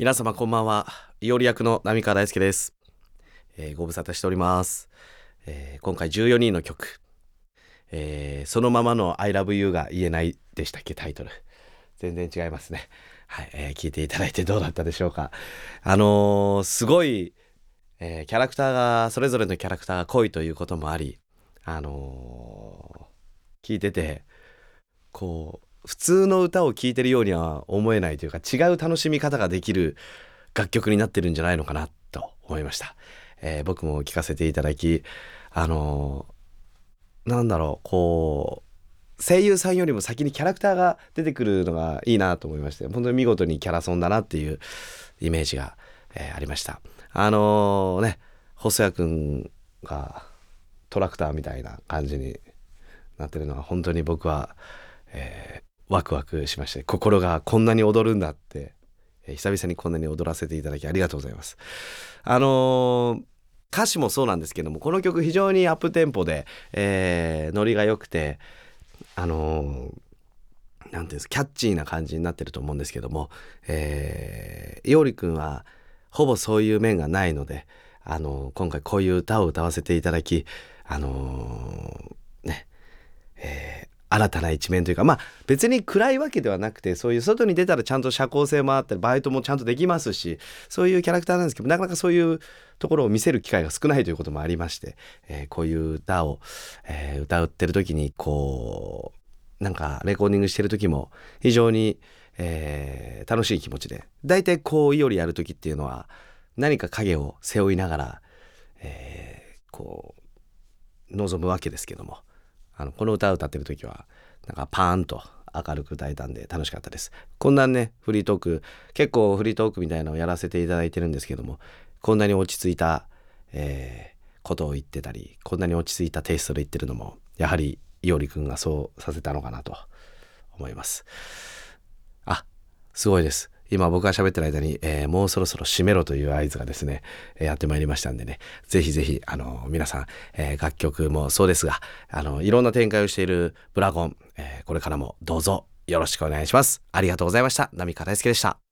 皆様こんばんは。いおり役の浪川大輔です。えーご無沙汰しております。えー今回14人の曲。えーそのままの I love you が言えないでしたっけ？タイトル。全然違いますね。はい、えー聞いていただいてどうだったでしょうか？あのーすごい、えーキャラクターが、それぞれのキャラクターが濃いということもあり、あのー聞いてて、こう、普通の歌を聴いてるようには思えないというか違う楽しみ方ができる楽曲になってるんじゃないのかなと思いました。えー僕も聴かせていただき、あのーなんだろう、こう、声優さんよりも先にキャラクターが出てくるのがいいなと思いまして、本当に見事にキャラソンだなっていうイメージが、えーありました。あのーね、細谷くんがトラクターみたいな感じになってるのは本当に僕は、えーワクワクしまして心がこんなに踊るんだって、えー久々にこんなに踊らせていただきありがとうございます。あのー歌詞もそうなんですけどもこの曲非常にアップテンポで、えーノリが良くてあのーなんていうんですかキャッチーな感じになってると思うんですけども、えー、いおりくんはほぼそういう面がないので、あのー今回こういう歌を歌わせていただきあのーねえー新たな一面というかまあ別に暗いわけではなくてそういう外に出たらちゃんと社交性もあったりバイトもちゃんとできますしそういうキャラクターなんですけどなかなかそういうところを見せる機会が少ないということもありまして、えーこういう歌を、えー歌ってる時にこうなんかレコーディングしてる時も非常に、えー楽しい気持ちで大体こういおりやる時っていうのは何か影を背負いながら、えーこう臨むわけですけども。あのこの歌を歌ってる時はなんかパーンと明るく歌えたんで楽しかったです。こんなねフリートーク結構フリートークみたいなのをやらせていただいてるんですけどもこんなに落ち着いた、えーことを言ってたりこんなに落ち着いたテイストで言ってるのもやはりいおりくんがそうさせたのかなと思います。あすごいです。今僕が喋ってる間に、えーもうそろそろ閉めろという合図がですね、えーやってまいりましたんでねぜひぜひあの皆さん、えー楽曲もそうですがあのいろんな展開をしているブラゴン、えーこれからもどうぞよろしくお願いします。ありがとうございました。浪川大輔でした。